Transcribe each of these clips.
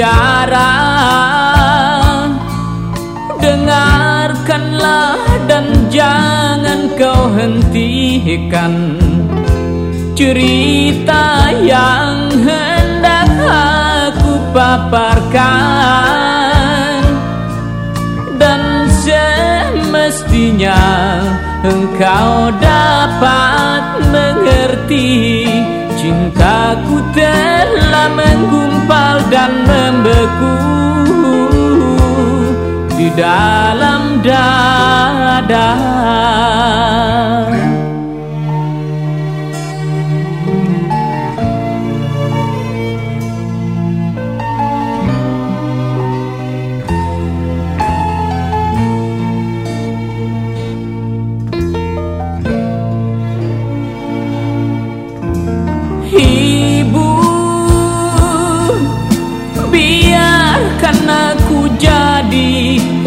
bicara Dengarkanlah dan jangan kau hentikan Cerita yang hendak aku paparkan. Dan semestinya engkau dapat mengerti Cintaku telah menggumpal dan membeku Di dalam dada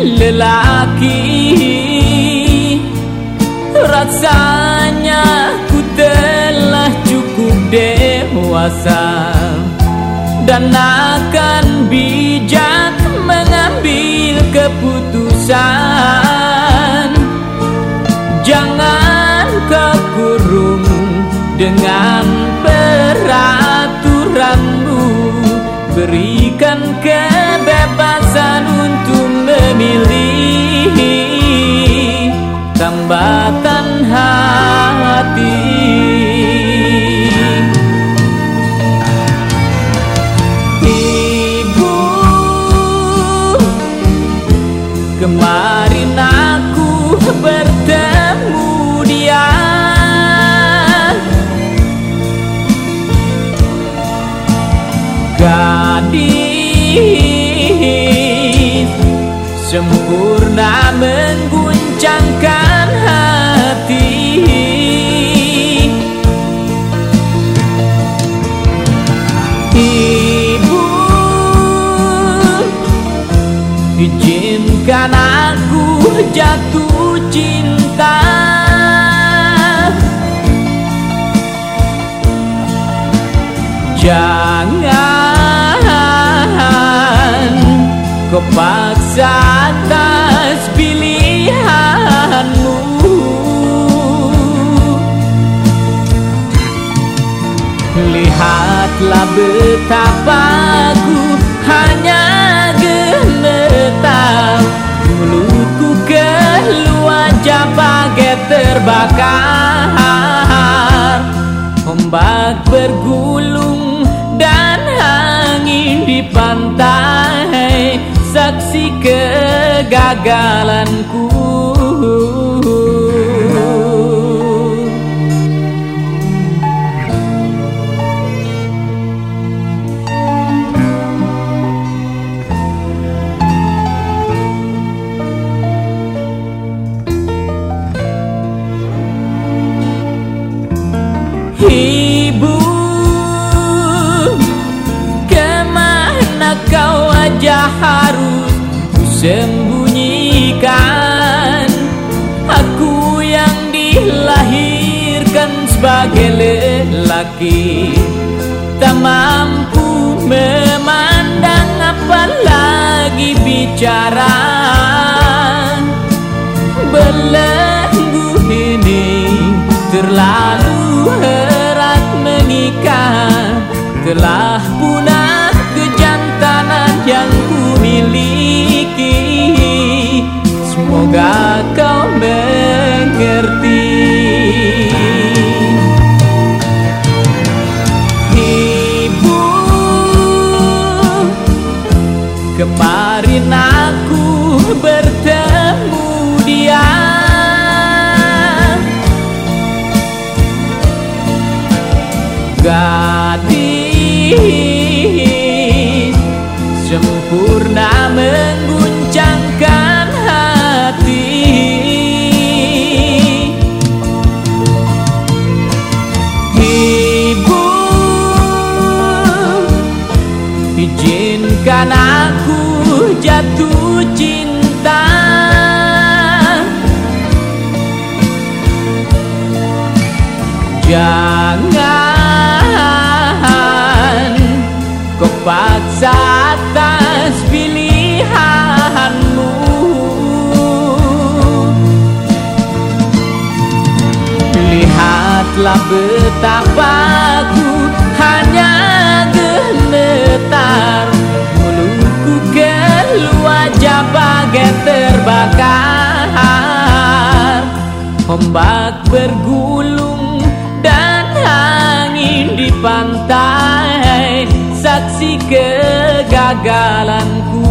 lelaki. Rasanya ku telah cukup dewasa Dan akan bijak mengambil keputusan. Jangan kau kurung dengan peraturanmu. Berikan kebebasan Gadis. Sempurna mengguncangkan hati. Ibu Izinkan aku jatuh cinta. Jangan atas pilihanmu. Lihatlah betapa ku hanya gemetar Mulutku keluar bagai terbakar. Ombak bergulung dan angin di pantai Saksi kegagalanku. Ibu sembunyikan Aku yang dilahirkan sebagai lelaki. Tak mampu memandang apalagi bicara. Belenggu ini terlalu erat mengikat Telah punah Semoga kau mengerti. Ibu Kemarin aku bertemu dia. Gadis Bahkan aku jatuh cinta. Jangan kau paksa atas pilihanmu. Lihatlah betapa ku hanya gemetar bagai terbakar. Ombak bergulung dan angin di pantai. Saksi kegagalanku